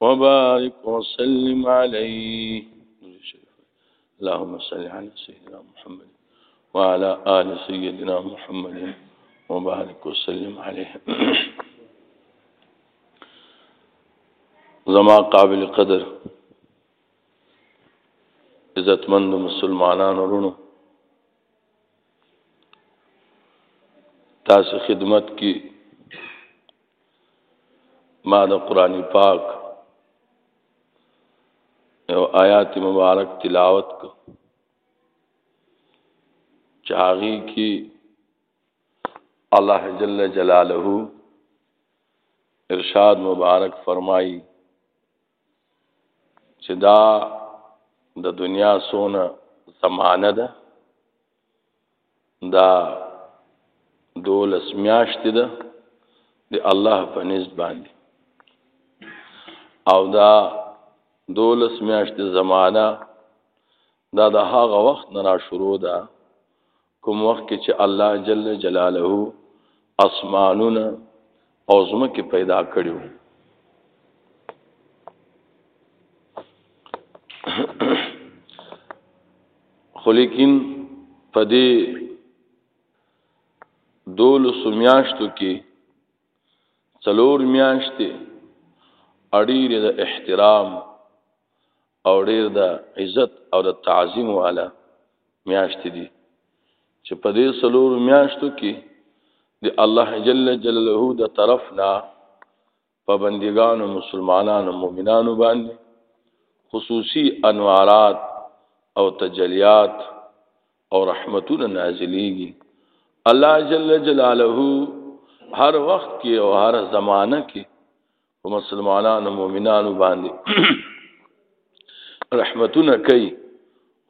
وبارك وسلم عليه اللهم صل على سيدنا محمد وعلى آل سيدنا محمد وبارك وسلم عليه زما قابل قدر عزتمند مسلمانان ورونو تاسو خدمت کې ما د قران پاک یو آیات مبارک تلاوت کو چاغي کی الله جل جلاله ارشاد مبارک فرمایي چې دا د دنیا سونه زمانه ده دا دولس میاشتې ده د الله په نزد باندې او دا دولس میاشتې زمانہ دا د هغه وخت نه را شروع ده کوم وخت کې چې الله جل جلاله اسمانونه او زمکه پیدا کړو خو لیکن په دې دول سمیاشتو کې څلور میاشتې اړیر د احترام او ډیر د عزت او د تعظیم والا میاشت دي چې په دې سلور میاشتو کې د الله جل جلاله د طرف نه په بندګانو مسلمانانو مؤمنانو باندې خصوصي انوارات او تجلیات او رحمتونه نازلېږي الله جل جلاله هر وخت کې او هر زمانہ کې په مسلمانانو مؤمنانو باندې رحمتونه کوي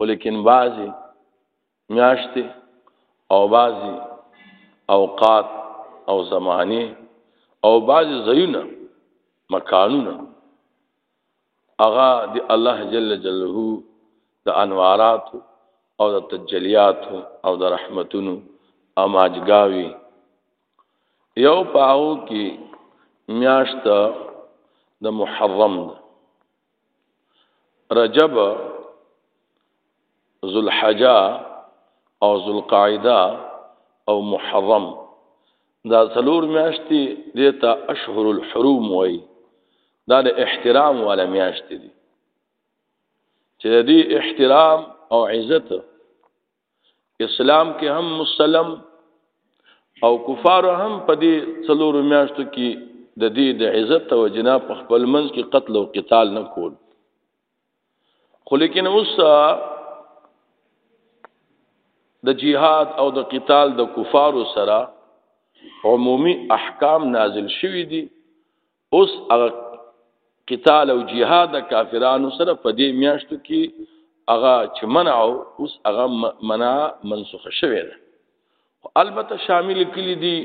ولیکن بعضی میاشتې او بعضی اوقات او زمانه او بعضی زیونه مکانونه اغا دی الله جل جلاله د انوارات او د تجلیات او د رحمتونو اماجګاوي یو پاو کې میاشت د محرم ده رجب ذوالحجه او ذوالقعده او محرم دا څلور میاشتې دیتا اشهر الحروم وای دا د احترام والا میاشتې دي چې د دې احترام او عزت اسلام کې هم مسلم او کفار هم په دې څلورو میاشتو کې د دې د عزت او جنا په خپل منځ کې قتل او قتال نه کول خو لیکن اوس د جهاد او د قتال د کفارو سره عمومي احکام نازل شوي دي اوس هغه قتال او جهاد د کافرانو سره په دې میاشتو کې هغه چې منع او اوس هغه منع منسوخ شوه ده البته شامل کلی دي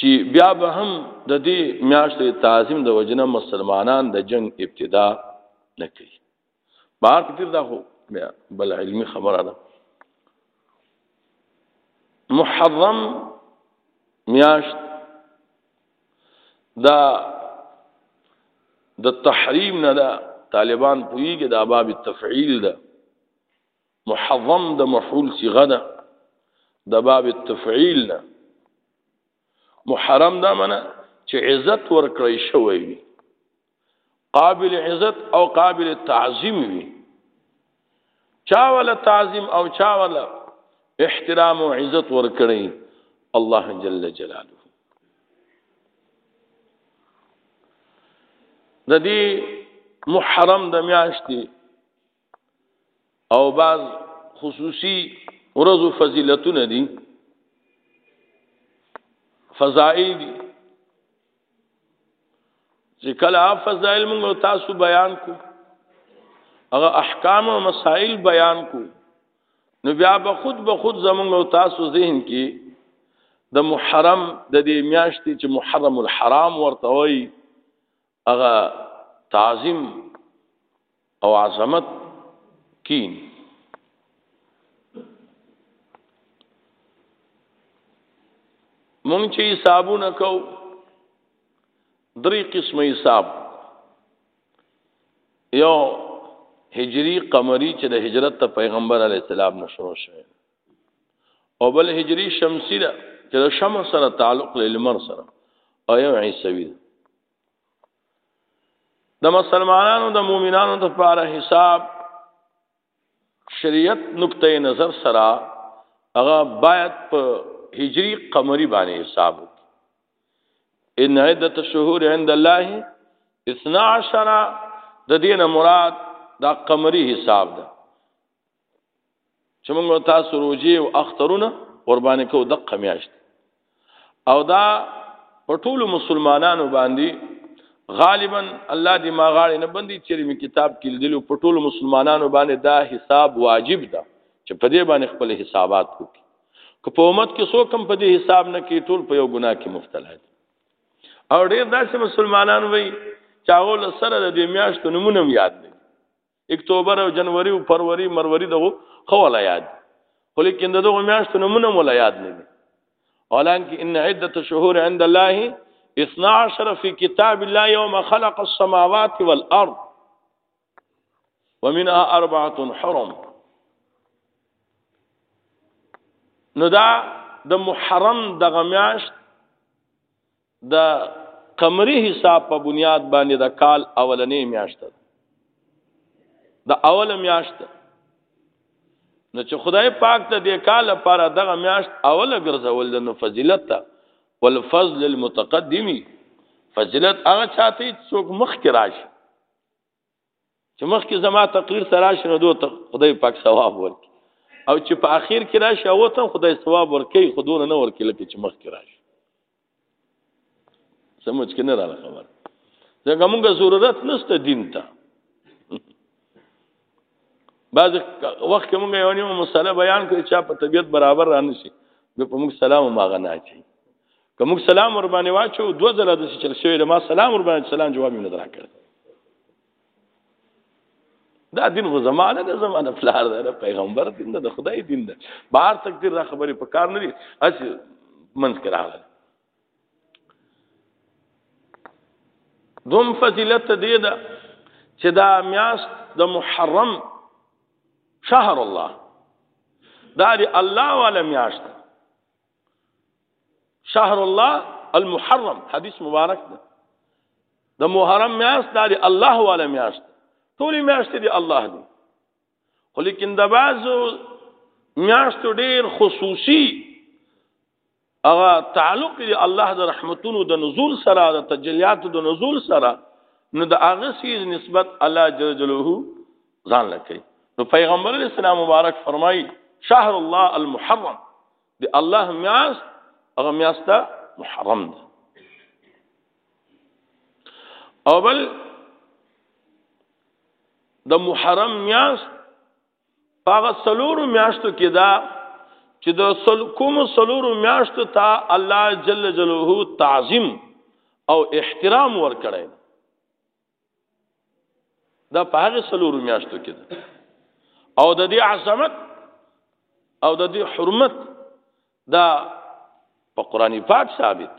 چې بیا به هم د دې میاشتې تعظیم د وجنه مسلمانان د جنگ ابتدا نکړي بار کتیر دا خو بیا بل علمی خبره ده محرم میاشت دا د تحریم نه دا طالبان پویږي دا باب تفعیل ده محرم د مفعول صيغه ده د باب التفعيل نه محرم دا منه چې عزت ورکړی شوی وي قابل عزت او قابل تعظیم وي چا ولا تعظیم او چا ولا احترام او عزت ورکړي الله جل جلاله د دې محرم د میاشتې او بعض خصوصي ورځو فضیلتونه دي فضائل دي چې کله فضائل موږ تاسو بیان کو هغه احکام او مسائل بیان کو نو بیا به خود به خود زمونږ او تاسو ذهن کې د محرم د دې میاشتې چې محرم الحرام ورته وایي هغه تعظیم او عظمت کین مونږ چې حسابونه کو درې قسمه حساب یو هجری قمری چې د هجرت ته پیغمبر علی السلام نشو شوی او بل هجری شمسی ده چې د شمس سره تعلق لري لمر سره او یو عیسوی ده د مسلمانانو د مؤمنانو د لپاره حساب شریعت نقطه نظر سره هغه باید په هجری قمری باندې حساب ان عدت الشهور عند الله 12 د دینه مراد دا قمری حساب ده چې موږ تاسو روزي او اخترونه قرباني کو دقه میاشت او دا په ټولو مسلمانانو باندې غالبا الله دې ما غاړې نه بندي چې می کتاب کې لیدلو په ټولو مسلمانانو باندې دا حساب واجب ده چې په دې باندې خپل حسابات وکړي که په امت کې څوک هم په دې حساب نه کې ټول په یو ګناه کې مبتلا دي او ډېر داسې مسلمانان وي چې هغه سره د دې میاشتو نمونه یاد دي اکتوبر او جنوري او فروری مروری دغه خو ولا یاد خو لیکن دغه میاشتو نمونه ولا یاد نه دي اولانک ان عده الشهور عند الله 12 في كتاب الله يوم خلق السماوات والارض ومنها اربعه حرم نو دا د محرم دغه میاشت د قمري حساب په بنیاد باندې د کال اولنې میاشت ده د اول میاشت نو چې خدای پاک ته د کال لپاره دغه میاشت اوله ګرځول د نو فضیلت ته والفضل المتقدمی فضیلت هغه چاته څوک مخ کې راشي چې مخکې زما تقریر ته راشي نو دوته خدای پاک ثواب ورکړي او چې په اخر کې راشي او ته خدای ثواب ورکړي خو دونه نه ورکړي لکه چې مخکې راشي سمجھ کې نه راغله خبر ځکه موږ ضرورت نشته دین ته بعض وخت موږ یو نیو مسله بیان کړی چې په طبیعت برابر رانه شي به په موږ سلام ما غنا چی که موږ سلام ور باندې واچو دوه ځله د چل شوی له ما سلام ور باندې سلام جواب نه دراکړ دا دین خو زمانه ده زمانه پلار ده پیغمبر دین ده خدای دین ده بهر تقدیر را خبرې په کار نه دي اس منځ کې راغله دوم فضیلت دی دا چې دا میاست د محرم شهر الله دا دی الله والا میاشت شهر الله المحرم حدیث مبارک ده د محرم میاشت د الله والا میاشت ټول میاشت دی الله دی خو لیکن د بعضو میاشت ډیر خصوصي هغه تعلق دی الله د رحمتونو د نزول سره د تجلیات د نزول سره نو د هغه سیز نسبت الله جل جلاله ځان لکه نو پیغمبر علیه السلام مبارک فرمایي شهر الله المحرم دی الله میاس هغه میاس ته محرم ده او بل د محرم میاس هغه سلور میاشتو کې دا چې د سل کوم سلور میاشتو ته الله جل جلاله تعظیم او احترام ورکړي دا په هغه سلورو میاشتو کې او د دې عظمت او د دې حرمت دا په قران پاک ثابت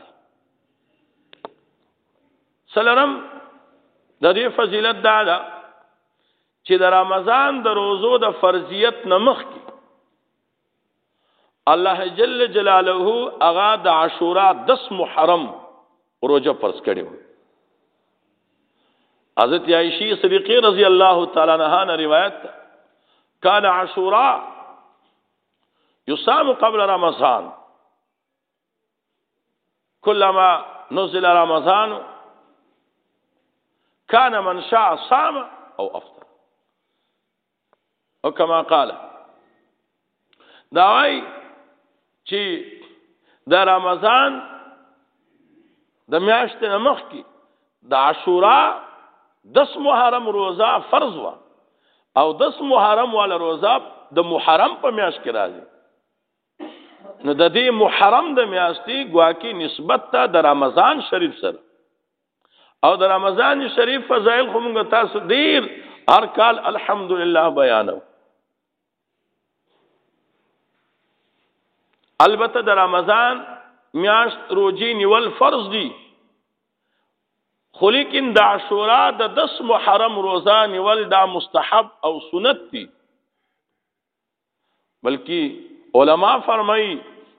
سلام د دې فضیلت دا ده چې د رمضان د روزو د فرضیت نمخ کې الله جل جلاله اغا د عاشورا 10 محرم روزه فرض کړو حضرت عائشہ صدیقہ رضی اللہ تعالی عنہا نے روایت کان عاشورا یصام قبل رمضان کلما نزل رمضان کان من شاء صام او افطر او کما قال دا وای چې د رمضان د میاشتې مخ کې د عاشورا دس محرم روزه فرض وا او دس محرم والا روزه د محرم په میاشت کې راځي نو د دې محرم د میاشتې ګواکې نسبت ته د رمضان شریف سره او د رمضان شریف فضایل خو موږ تاسو ډیر هر کال الحمدلله بیانو البته د رمضان میاشت روزي نیول فرض دي خو لیکن د عاشورا د 10 محرم روزه نیول دا مستحب او سنت دي بلکې علما فرمایي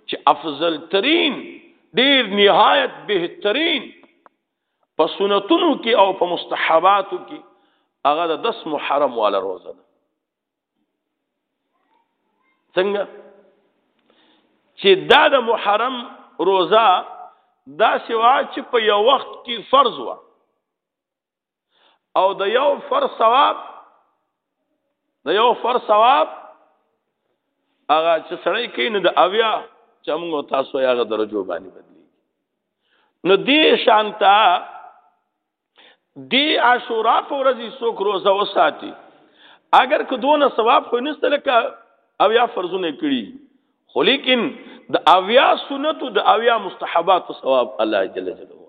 چې افضل ترين ډیر نهایت بهترین په سنتونو کې او په مستحباتو کې هغه د 10 محرم والا روزه ده څنګه چې دا د محرم روزه دا سوا چې په یو وخت کې فرض و او د یو فر ثواب د یو فر ثواب هغه چې سړی کین د اویا چې موږ تاسو یې هغه درجو باندې بدلی نو دې شانتا دی عاشورا په ورځ څوک روزه وساتي اگر که دونه ثواب خو نشته لکه او یا فرضونه کړی خو لیکن د اویا سنت او د اویا مستحبات ثواب الله جل جلاله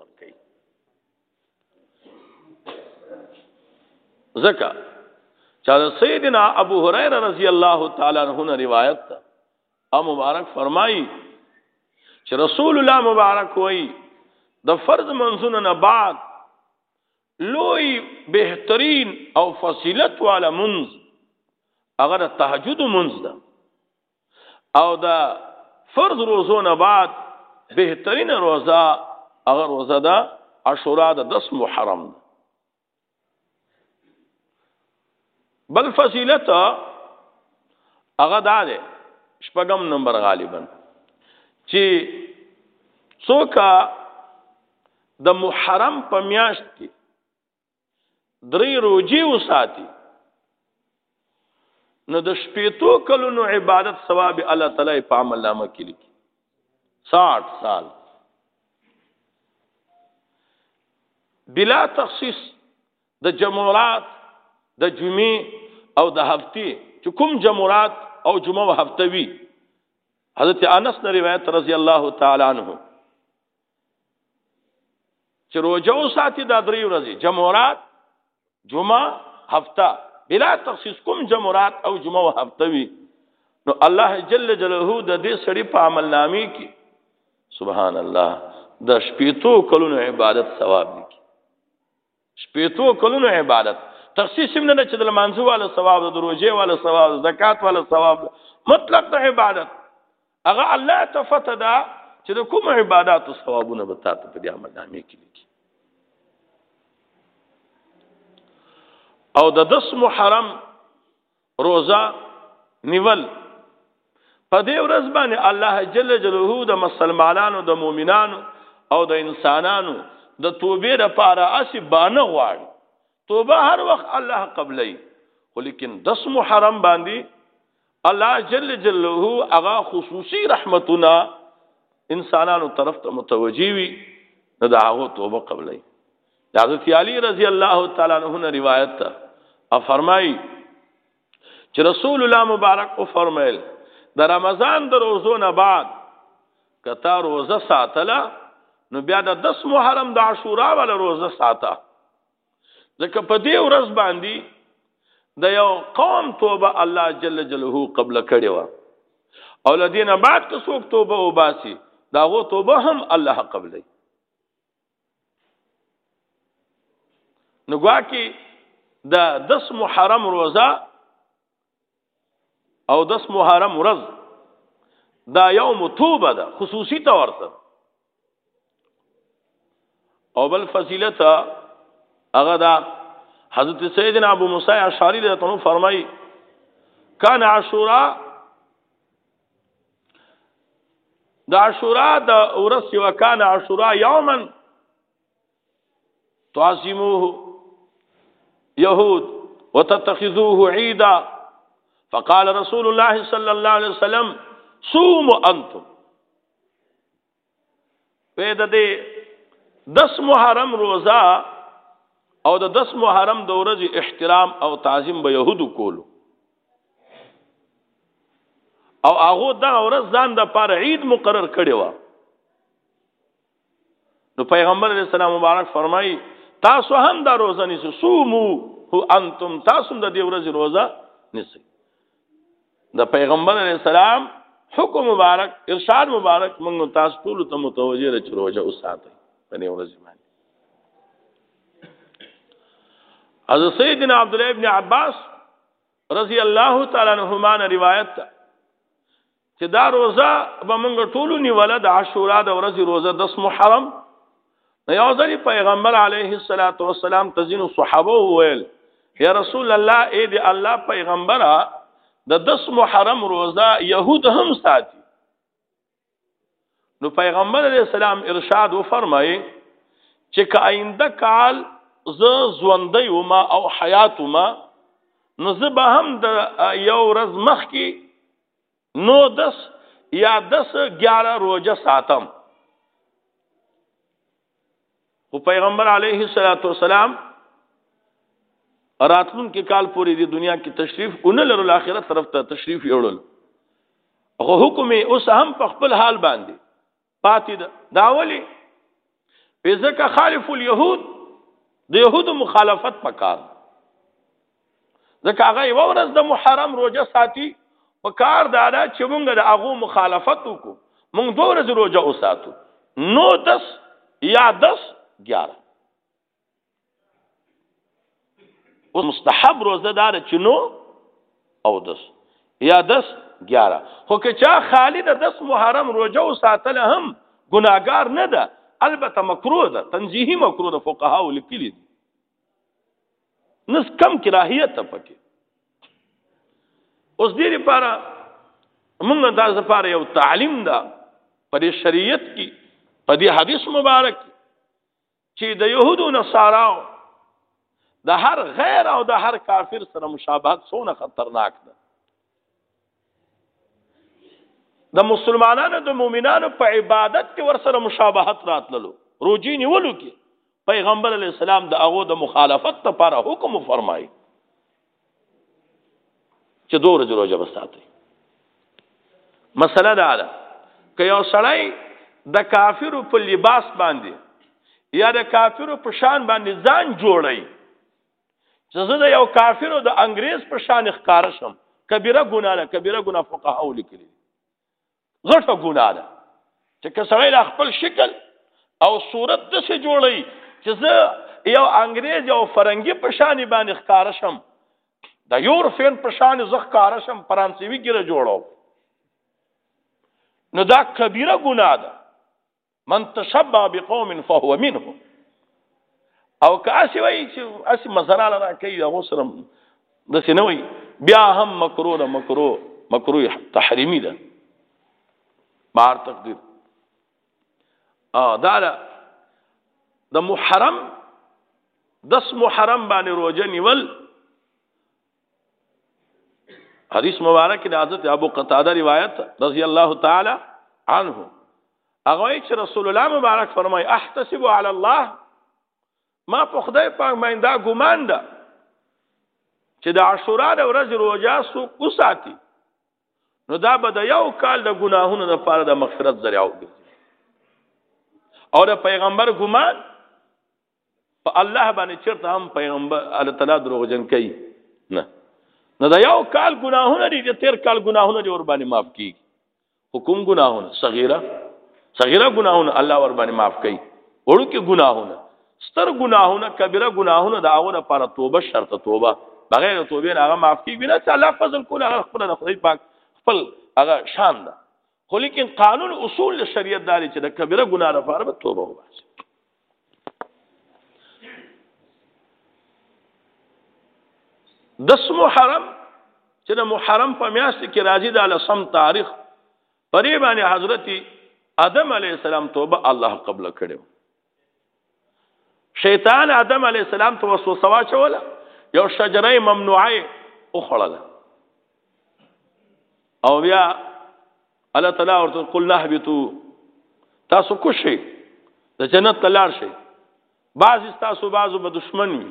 زکه چا سیدنا ابو هريره رضی الله تعالی عنہ نه روایت ده او مبارک فرمایي چې رسول الله مبارک وایي د فرض منځونو نه بعد لوی بهترین او فضیلت والا منځ هغه د تهجد منځ ده او دا فرض روزو نه بعد بهترین روزه هغه روزه ده عاشورا د 10 محرم ده بل فضیلت هغه دا ده شپږم نمبر غالبا چې څوک د محرم په میاشت کې درې روزي وساتي نو د شپېتو کلونو عبادت ثواب الله تعالی په عمل نامه کې لیکي 60 سال بلا تخصیص د جمعرات د جمعې او د هفته چې کوم جمعرات او جمعه او هفته وی حضرت انس نے روایت رضی الله تعالی عنہ چې روزه او ساتي دا درې ورځې جمعرات جمعه هفته بلا تخصیص کوم جمعرات او جمعه او هفته وي نو الله جل جلاله د دې سړي په عمل نامې کې سبحان الله د شپېتو کلونو عبادت ثواب دي شپېتو کلونو عبادت تخصیص هم نه چې د لمانځو والا ثواب د روزې والا ثواب زکات والا ثواب مطلق د عبادت هغه الله ته فتح ده چې د کوم عبادت او ثوابونه به تاسو په دې عمل نامې کې لیکي او د 10 محرم روزه نیول په دې ورځ باندې الله جل جلاله د مسلمانانو د مؤمنانو او د انسانانو د توبې لپاره اسی بانه غواړي توبه هر وخت الله قبلای خو لیکن 10 محرم باندې الله جل جلاله هغه خصوصي رحمتونه انسانانو طرف ته متوجي وي نو دا هغه توبه قبلای د حضرت علی رضی الله تعالی عنہ نه روایت ده او فرمایي چې رسول الله مبارک او فرمایل د رمضان د روزو نه بعد کته روزه ساتله نو بیا د 10 محرم د عاشورا ول روزه ساته ځکه په دې ورځ باندې د یو قوم توبه الله جل جلاله قبل کړي و او لدینا بعد که څوک توبه وباسي داغه توبه هم الله قبلې نو ګواکې د دس محرم روزه او دس محرم ورځ دا یوم توبه ده خصوصي تور سره او بل فضیلت هغه دا حضرت سیدنا ابو موسی اشعری رضی الله عنه فرمایي کان عاشورا د عاشورا د ورس وکانه عاشورا یوما تعظموه يهود وتتخذوه عيدا فقال رسول الله صلى الله عليه وسلم صوموا انتم په د دې 10 محرم روزه او د 10 محرم د ورځې احترام او تعظیم به يهودو کولو او هغه دا ورځ ځان د پر عید مقرر کړی و نو پیغمبر علیہ السلام مبارک فرمایي تاسو هم دا روزه نیسئ صومو هو انتم تاسو د دې ورځې روزه نیسئ د پیغمبر علی السلام حکم مبارک ارشاد مبارک موږ تاسو ټول ته متوجه را چروجه اوساته په دې ورځ باندې از سیدنا عبد الله ابن عباس رضی الله تعالی عنہما روایت چې دا روزه به موږ ټولو نیوله د عاشورا د ورځې روزه د محرم یو ځل پیغمبر علیه الصلاۃ والسلام تزین صحابه وویل یا رسول الله اې دی الله پیغمبره د 10 محرم روزه يهود هم ساتي نو پیغمبر علیه السلام ارشاد و فرمایي چې که آینده کال زه ژوندۍ وم او حیات وم نو زه به هم د یو ورځ مخکې نو دس یا دس گیارہ روجہ ساتم خو پیغمبر علیه الصلاۃ والسلام راتلون کې کال پورې د دنیا کې تشریف اون لرل آخرت طرف ته تشریف یوړل خو حکم اوس هم په خپل حال باندې پاتې ده دا ولي ځکه خالف اليهود د يهودو مخالفت پکار ځکه هغه یو ورځ د محرم روزه ساتي په کار دا ده چې موږ د هغه مخالفت وکړو موږ دوه ورځې روزه وساتو نو دس یا دس 11 او مستحب روزه دار چنو او دس یا دس گیارہ خو که چا خالی د دس محرم روزه او ساتل هم گناگار نه ده البته مکروه ده تنزیهی مکروه ده فقها او لکلی دي نس کم کراهیت پکې اوس دې لپاره موږ تاسو لپاره یو تعلیم ده په شریعت کې په دې حدیث مبارک چې د يهودو نصاراو د هر غیر او د هر کافر سره مشابهت څونه خطرناک ده د مسلمانانو د مؤمنانو په عبادت کې ور سره مشابهت راتللو روجي نیولو کې پیغمبر علی السلام د هغه د مخالفت لپاره حکم فرمایي چې دوه ورځې روزه بساتي مسله دا ده که یو سړی د کافرو په لباس باندې یا د کافرو په شان باندې ځان جوړی چې زه د یو کافرو د انګريز په شان ښکار شم کبیره ګناه ده کبیره ګناه فقها ولیکلي غټه ګناه ده چې که سړی د خپل شکل او صورت د څه جوړي چې زه یو انګريز او فرنګي په شان باندې ښکار شم د یورپین په شان زه ښکار شم فرانسوي ګره جوړو نو دا کبیره ګناه ده من تشبع بقوم فهو منه او که اسی وای چې اسی مزرا لرا کوي هغه سره د سینوي بیا هم مکروه ده مکروه مکروه تحریمی ده بار تقدیر ا دا د محرم دس محرم باندې روزه نیول حدیث مبارک د حضرت ابو قتاده روایت رضی الله تعالی عنه هغه چې رسول الله مبارک فرمای احتسب علی الله ما په خدای پاک باندې دا ګمان ده چې د عاشورا د ورځې روزه سو وساتي نو دا به د یو کال د ګناهونو لپاره د مغفرت ذریعہ وګرځي او د پیغمبر ګمان په الله باندې چرته هم پیغمبر الله تعالی دروغجن کوي نه نه دا یو کال ګناهونه دي چې تیر کال ګناهونه دي ور باندې معاف کیږي حکم ګناهونه صغیره صغیره ګناهونه الله ور باندې معاف کوي وړو کې ګناهونه ستر ګناهونه کبیره ګناهونه دا هغه لپاره توبه شرط توبه بغیر توبې نه هغه معاف کیږي نه چې الله فضل کول هغه خپل خدای پاک خپل هغه شان ده خو لیکن قانون اصول د شریعت داري چې د کبیره ګناه لپاره به توبه وباسي دس محرم چې د محرم په میاشت کې راځي د لسم تاریخ پرې باندې حضرت ادم علی السلام توبه الله قبول کړو شیطان آدم علی السلام ته وسوسه واچوله یو شجره ممنوعه او خړله او بیا الله تعالی ورته قل نهبتو تاسو کوشي د جنت تلار شي بعض تاسو بعضو به دشمن وي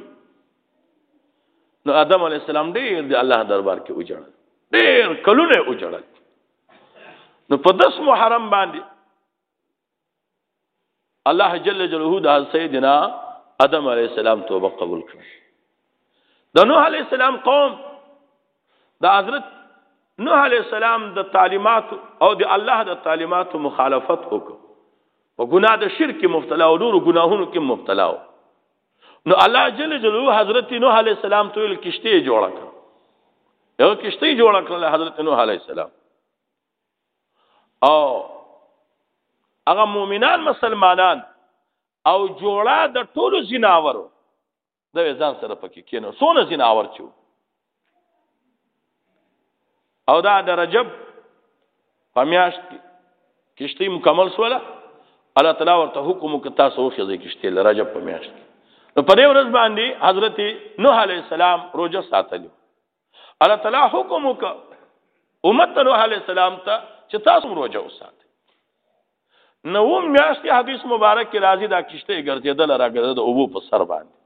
نو آدم علی السلام ډیر د الله دربار کې وجړل ډیر کلونه وجړل نو په 10 محرم باندې الله جل جلاله د سیدنا ادم علی السلام توبه قبول کړ د نوح علی السلام قوم د حضرت نوح علی السلام د تعلیمات او د الله د تعلیمات مخالفت وکړ په ګناه د شرک کې مبتلا او نور ګناهونو کې مبتلا و نو الله جل جلاله حضرت نوح علی السلام ته کشته جوړه کړ یو کشته جوړه کړل حضرت نوح علی السلام او هغه مؤمنان مسلمانان او جوړه د ټولو زناورو د ځان سره پکې کینو سونه زناور چو او دا د رجب پمیاشت کې کشتی مکمل سوله الله تعالی ورته حکم وکړ تاسو وخیږئ کشتی ل رجب پمیاشت کې نو په دې ورځ باندې حضرت نوح علی السلام روزه ساتلی الله تعالی حکم وک امت نوح علی السلام ته چې تاسو روزه وسات نو میاشت حدیث مبارک کې راځي دا کشته ګرځیدل راګرځي د اوبو په سر باندې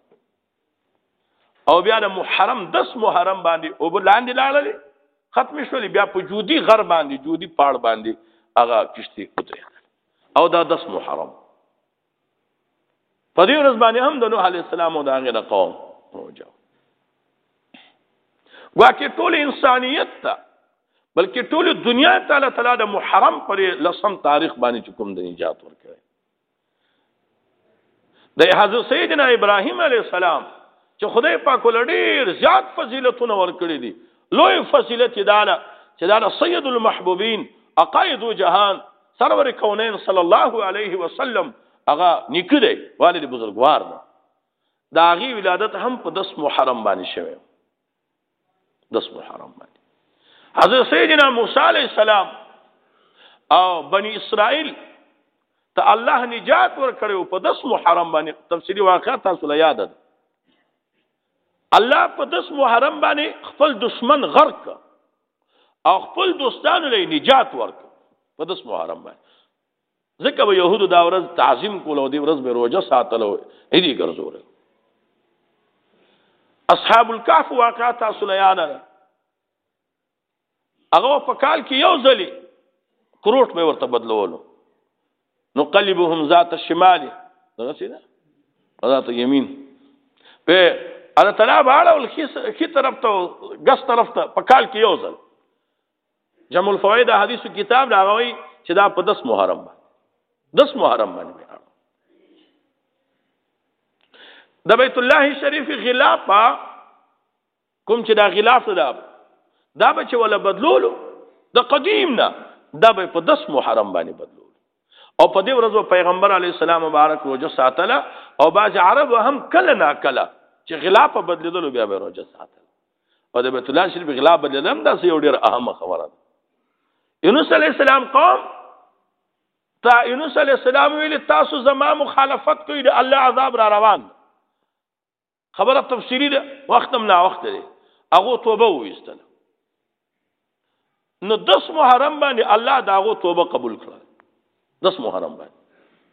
او بیا د محرم 10 محرم باندې او لاندې لاړل ختم شول بیا په جودي غر باندې جودي پاړ باندې هغه کشته کوتره او دا 10 محرم په دې ورځ باندې هم د نوح علی السلام او د هغه د قوم روجو واکه ټول انسانيت ته بلکې ټول دنیا ته الله تعالی د محرم پر لسم تاریخ باندې کوم د نجات ورکړي د حضرت سیدنا ابراهیم علی السلام چې خدای پاک ولډیر زیات فضیلتونه ورکړي دي لوی فضیلت داله چې دا سید المحبوبین عقائد جهان سرور کونین صلی الله علیه وسلم هغه نیکه دی والد بزرګوار دی دا غي ولادت هم په 10 محرم باندې شوی 10 محرم باندې حضرت سیدنا موسی علیہ السلام او بنی اسرائیل ته الله نجات ورکړو په 10 محرم باندې تفصیلی واقعا تاسو لا یاد ده الله په 10 محرم باندې خپل دشمن غرق او خپل دوستانو له نجات ورک په داس محرم باندې ځکه به يهودو دا ورځ تعظیم کول او دی ورځ به روزه ساتلو اې دي ګرځول اصحاب الكهف واقعا تاسو نه یاد ده هغه په کال کې یو ځلی کروټ مې ورته بدلولو نقلبهم ذات الشمال دغه څه ده ذات یمین په انا تلا باړه ول خي طرف ته غس طرف ته په کال کې یو ځل جمع الفوائد حدیث کتاب دا غوي چې دا په 10 محرم باندې 10 محرم باندې د بیت الله شریف خلاف کوم چې دا غلاف ده دا به چې ولا بدلولو د قدیم نه دا به په 10 محرم باندې بدلولو او په دې ورځو پیغمبر علی السلام مبارک روزه ساتله او باز عرب هم کله نا کله چې غلاف بدلیدلو بیا به روزه ساتله او د بیت الله شریف غلاف بدلیدل دا یو ډیر اهم خبره ده یونس علی السلام قوم تا یونس علی السلام ویل تاسو زما مخالفت کوئ د الله عذاب را روان خبره تفسیری ده وخت هم لا وخت دی هغه توبه وېستل نو 10 محرم باندې الله داغه توبه قبول کړه 10 محرم باندې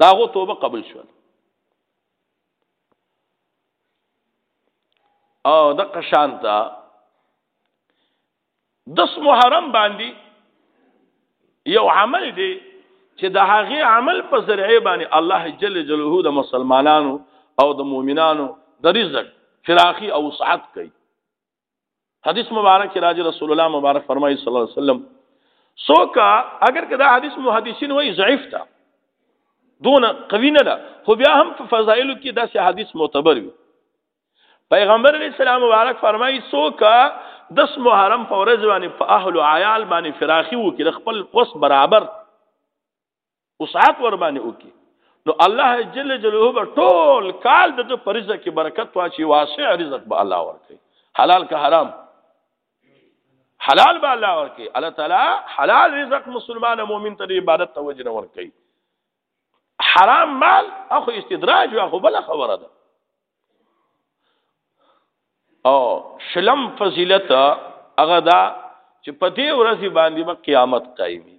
داغه توبه قبول شو او د قشانتا دس محرم باندې یو عمل دی چې د هغه عمل په ذریعه باندې الله جل جلاله د مسلمانانو او د مؤمنانو د رزق فراخي او وسعت کوي حدیث مبارک راځي رسول الله مبارک فرمایي صلی الله علیه وسلم سوکا اگر کدا حدیث محدثین وای ضعیف تا دون قوی نه ده خو بیا هم په فضایلو کې داسې حدیث معتبر وي پیغمبر علیہ السلام مبارک فرمایي څوک 10 محرم په ورځ باندې په اهل او عیال باندې فراخي وکړي د خپل قص برابر وسعت ور باندې وکړي نو الله جل جلاله به ټول کال د پرزه کې برکت واچي واسع رزق به الله ورکړي حلال که حرام حلال به الله ورکړي الله تعالی حلال رزق مسلمان مؤمن ته عبادت توجه ورکړي حرام مال اخو استدراج او بل خبره ده او شلم فضیلت هغه دا چې په دې ورځ باندې به قیامت قایمي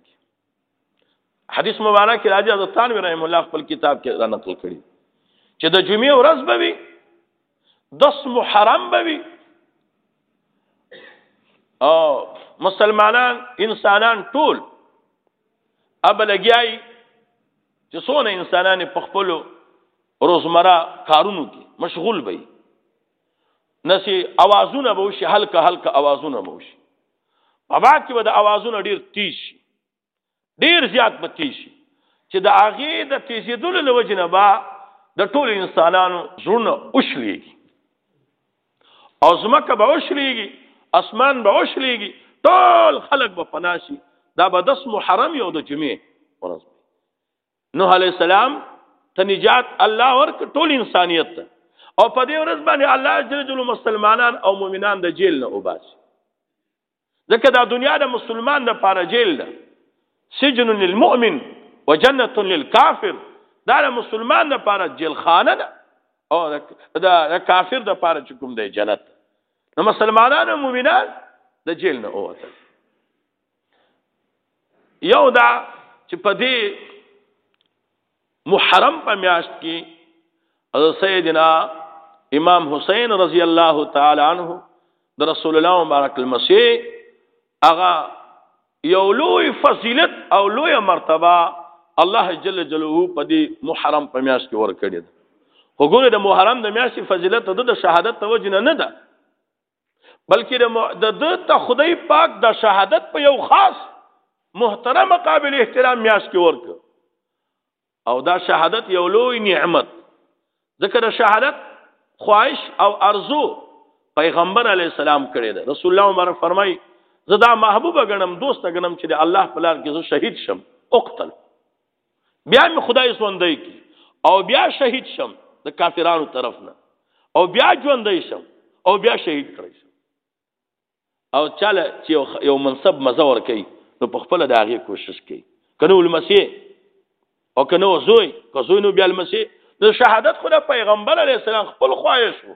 حدیث مبارک راځي حضرت ثانوی رحم الله خپل کتاب کې را نقل کړي چې د جمعې ورځ به وي 10 محرم به وي او مسلمانان انسانان ټول ابلګیای چې څونه انسانان په خپل روزمره کارونو کې مشغول وي نسی اوازونه به شي هلکه هلکه اوازونه به شي په بعد کې به د اوازونه ډیر تیز شي ډیر زیات به تیز شي چې د هغه د تیزیدلو لوجنه با د ټول انسانانو زړه اوشلېږي او زمکه به وشلیږي اسمان به وشلیږي ټول خلق به پناسي دا به دس محرم یو د جمعې ورځ نوح علی السلام ته نجات الله ورک ټول انسانیت ته او په دې ورځ باندې الله جل جلاله مسلمانان او مؤمنان د جیل نه وباسي ځکه دا دنیا د مسلمان د پاره جیل ده سجن للمؤمن وجنت للكافر دا د مسلمان د پاره جیل خانه ده او دا د کافر د پاره چې کوم دی جنت نو مسلمانانو مؤمنان د جیل نه اوته یو دا چې په دې محرم په میاشت کې او سیدنا امام حسین رضی الله تعالی عنہ د رسول الله مبارک المسیح هغه یو لوی فضیلت او لوی مرتبه الله جل جلاله په دې محرم په میاشت کې ورکړي خو ګوره د محرم د میاشتې فضیلت د شهادت توجه نه ده بلکې د د ته خدای پاک د شهادت په یو خاص محترم قابل احترام میاس کې ورک او دا شهادت یو لوی نعمت ذکر د شهادت خواهش او ارزو پیغمبر علی السلام کړی ده رسول الله عمر فرمای زدا محبوب غنم دوست غنم چې د الله په لار کې زه شهید شم اقتل بیا مې خدای ژوندی کی او بیا شهید شم د کافرانو طرف نه او بیا ژوندی شم او بیا شهید کړی شم او چاله چې یو منصب مزه ور کوي نو په خپل د هغه کوشش کوي کنه المسیح او کنه زوی که زوی نو بیا المسیح د شهادت خدا پیغمبر علی السلام خپل خواهش وو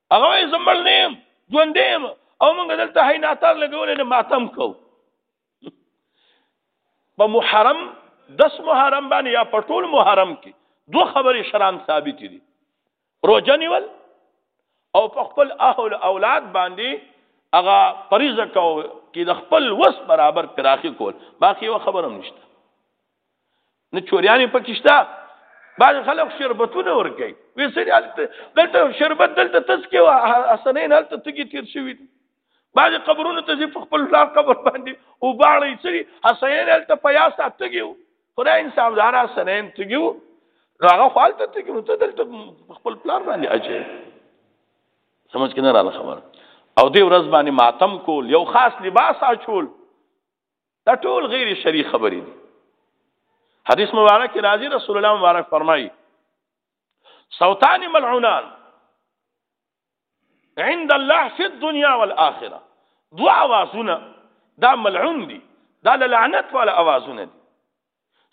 هغه وایي زمړ نه یم ژوندې یم او موږ دلته هی ناتار لګولې نه ماتم کو په محرم دس محرم باندې یا په ټول محرم کې دوه خبرې شران ثابت دي روزه نیول او په خپل اهل اولاد باندې هغه فریضه کو کې د خپل وس برابر پراخي کول باقي یو خبره هم نشته نه چوریانی پکې شته بعض خلک شربتونه ور کوي وې سړي دلته شربت دلته تسکي او حسنین هلته تګي تیر شوی دي بعض قبرونو ته ځي خپل پلار قبر باندې او باړې سړي حسنین هلته پیاس تګي خدای انصاف دار حسنین تګي هغه خپلته تګي نو ته دلته خپل پلار باندې اچي سمجھ کنه را خبر او دې ورځ باندې ماتم کول یو خاص لباس اچول دا ټول غیر شری خبرې دي حدیث مبارک راځي رسول الله مبارک فرمایي صوتان ملعونان عند الله في الدنيا والآخرة دو اوازونه دا ملعون دي دا لعنت والا اوازونه دي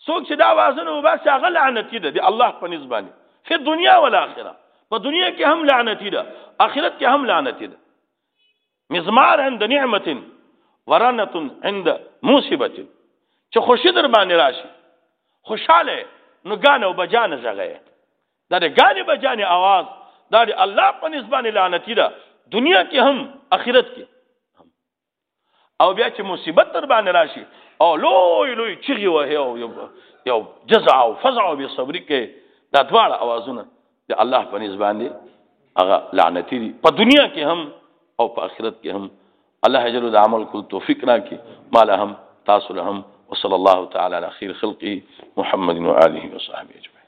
څوک چې دا وازونه وباسي هغه لعنتی ده د الله په نسبانه په دنیا او آخرت په دنیا کې هم لعنتی ده آخرت کې هم لعنتی ده مزمار عند نعمت ورنه عند مصیبت چې خوشی در باندې راشي خوشاله نو غانه او بجانه زغه دا د غانه بجانه आवाज دا د الله په نسبانه لعنتی ده دنیا کې هم آخرت کې او بیا چې مصیبت در باندې راشي او لوی لوی چیغي وهي او یو جزع او فزع او صبري کې دا دواړه اوازونه د الله په نس باندې هغه لعنتی دي په دنیا کې هم او په آخرت کې هم الله جل د عمل کول توفیق راکړي مال هم تاسو له هم وصلی الله تعالی علی خیر خلقه محمد و آله وصحبه اجمعین